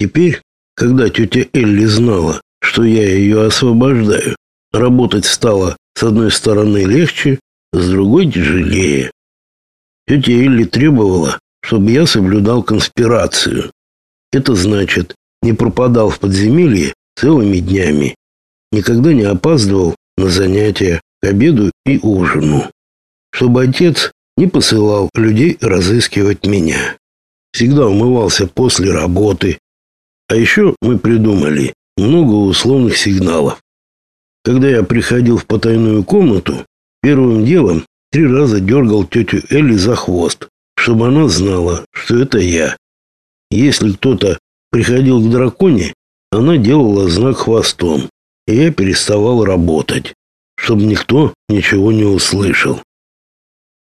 Теперь, когда тетя Элли знала, что я ее освобождаю, работать стало с одной стороны легче, с другой тяжелее. Тетя Элли требовала, чтобы я соблюдал конспирацию. Это значит, не пропадал в подземелье целыми днями, никогда не опаздывал на занятия к обеду и ужину, чтобы отец не посылал людей разыскивать меня. Всегда умывался после работы, а еще мы придумали много условных сигналов. Когда я приходил в потайную комнату, первым делом три раза дергал тетю Элли за хвост, чтобы она знала, что это я. Если кто-то приходил к драконе, она делала знак хвостом, и я переставал работать, чтобы никто ничего не услышал.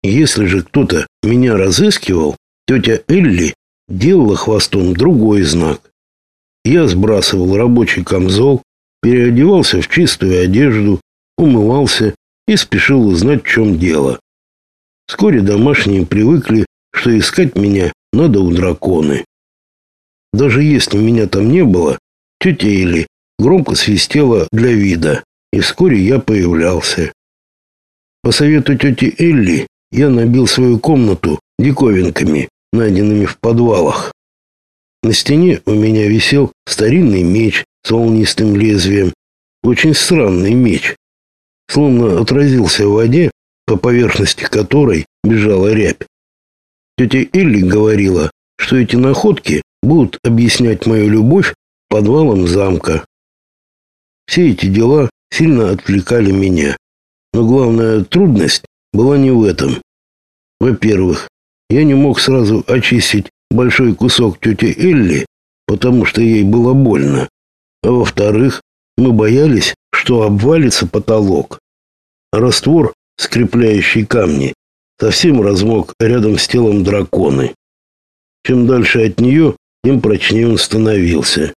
Если же кто-то меня разыскивал, тетя Элли делала хвостом другой знак, я сбрасывал рабочий камзол, переодевался в чистую одежду, умывался и спешил узнать, в чем дело. Вскоре домашние привыкли, что искать меня надо у драконы. Даже если меня там не было, тетя Эли громко свистела для вида, и вскоре я появлялся. По совету тети Элли я набил свою комнату диковинками, найденными в подвалах. На стене у меня висел старинный меч с волнистым лезвием. Очень странный меч. Словно отразился в воде, по поверхности которой бежала рябь. Тетя Элли говорила, что эти находки будут объяснять мою любовь подвалам замка. Все эти дела сильно отвлекали меня. Но главная трудность была не в этом. Во-первых, я не мог сразу очистить большой кусок тети Элли, потому что ей было больно. А во-вторых, мы боялись, что обвалится потолок. Раствор, скрепляющий камни, совсем размок рядом с телом драконы. Чем дальше от нее, тем прочнее он становился.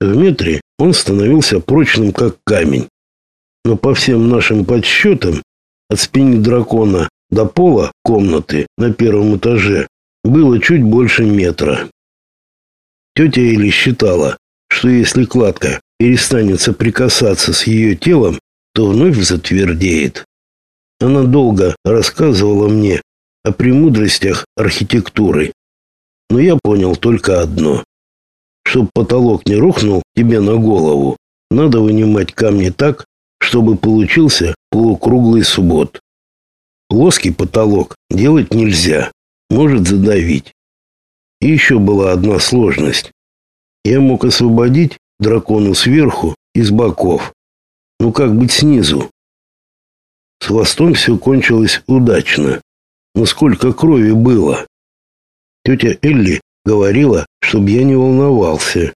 В метре он становился прочным, как камень. Но по всем нашим подсчетам, от спины дракона до пола комнаты на первом этаже было чуть больше метра. Тетя Эли считала, что если кладка перестанет соприкасаться с ее телом, то вновь затвердеет. Она долго рассказывала мне о премудростях архитектуры, но я понял только одно. Чтоб потолок не рухнул тебе на голову, надо вынимать камни так, чтобы получился полукруглый свод. Плоский потолок делать нельзя может задавить. И еще была одна сложность. Я мог освободить дракону сверху и с боков. Ну как быть снизу? С хвостом все кончилось удачно. Но сколько крови было? Тетя Элли говорила, чтобы я не волновался.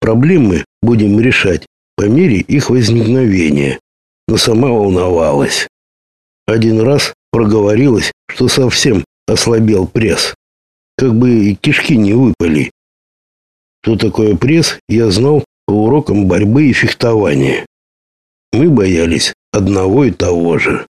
Проблемы будем решать по мере их возникновения. Но сама волновалась. Один раз проговорилась, что совсем ослабел пресс. Как бы кишки не выпали. Что такое пресс, я знал по урокам борьбы и фехтования. Мы боялись одного и того же.